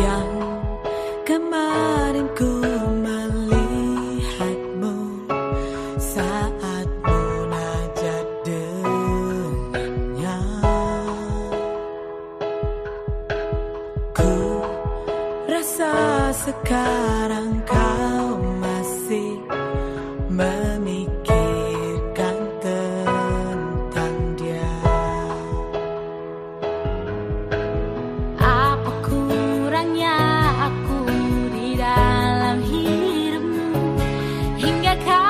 yang kemarin ku melihatmu saat munajat dengannya. Ku rasa sekali hingga kau